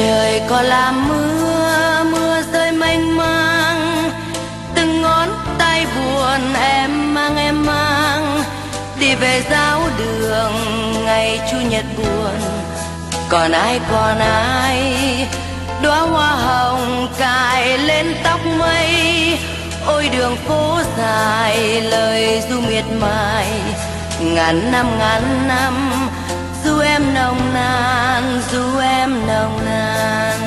trời có làm mưa mưa rơi mênh mang. Từng ngón tay buồn em mang em mang. Đi về giáo đường, ngày chủ nhật buồn. Còn ai còn ai? Đóa hoa hồng cài lên tóc mây. Ôi đường phố dài, lời du miệt mài. Ngàn năm ngàn năm em nồng nàn, dù em nồng nàn.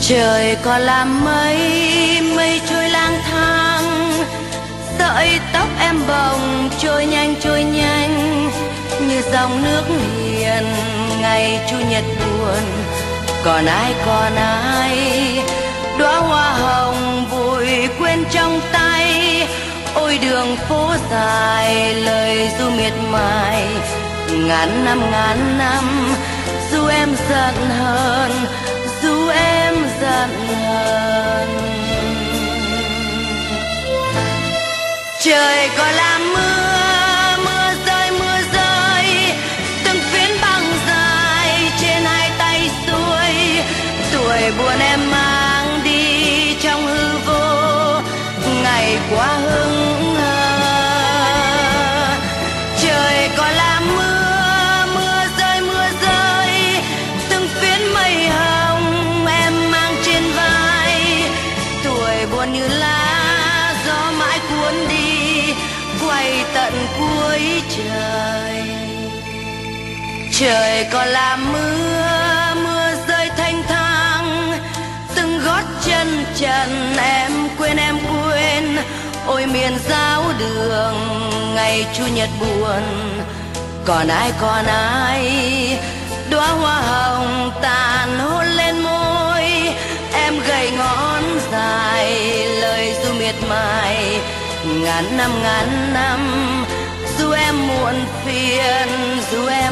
Trời còn làm mây mây trôi lang thang. Sợi tóc em bồng trôi nhanh trôi nhanh. Như dòng nước hiền ngày chủ nhật buồn. Còn ai còn ai? Đóa hoa hồng vùi quên trong ta đường phố dài, lời du miệt mài. Ngàn năm ngàn năm, dù em giận hơn dù em giận hơn trời có làm mưa mưa rơi mưa rơi, từng phiến băng dài trên hai tay xuôi tuổi buồn em mang như lá gió mãi cuốn đi, quay tận cuối trời. Trời còn làm mưa mưa rơi thanh thang, từng gót chân trần em quên em quên. Ôi miền giáo đường, ngày chủ nhật buồn, còn ai còn ai? Đóa hoa hồng tàn hôn lên môi, em gầy ngò ngàn năm ngàn năm. Dù em muộn phiền dù em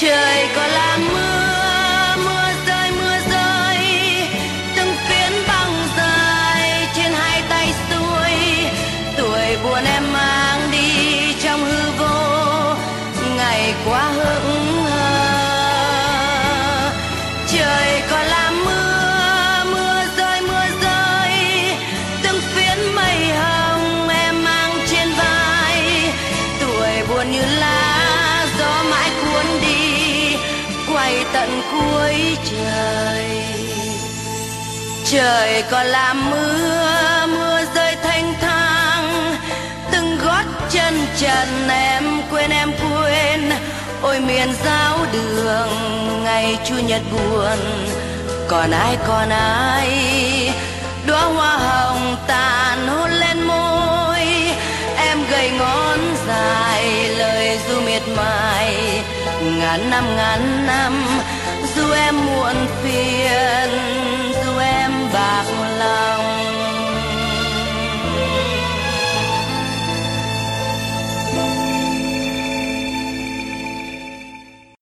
trời có là mưa. Quay tận cuối trời. Trời còn làm mưa mưa rơi thanh thang. Từng gót chân trần em quên em quên. Ôi miền giáo đường, ngày chủ nhật buồn. Còn ai còn ai? Đóa hoa hồng tàn ngàn năm ngàn năm dù em muộn phiền.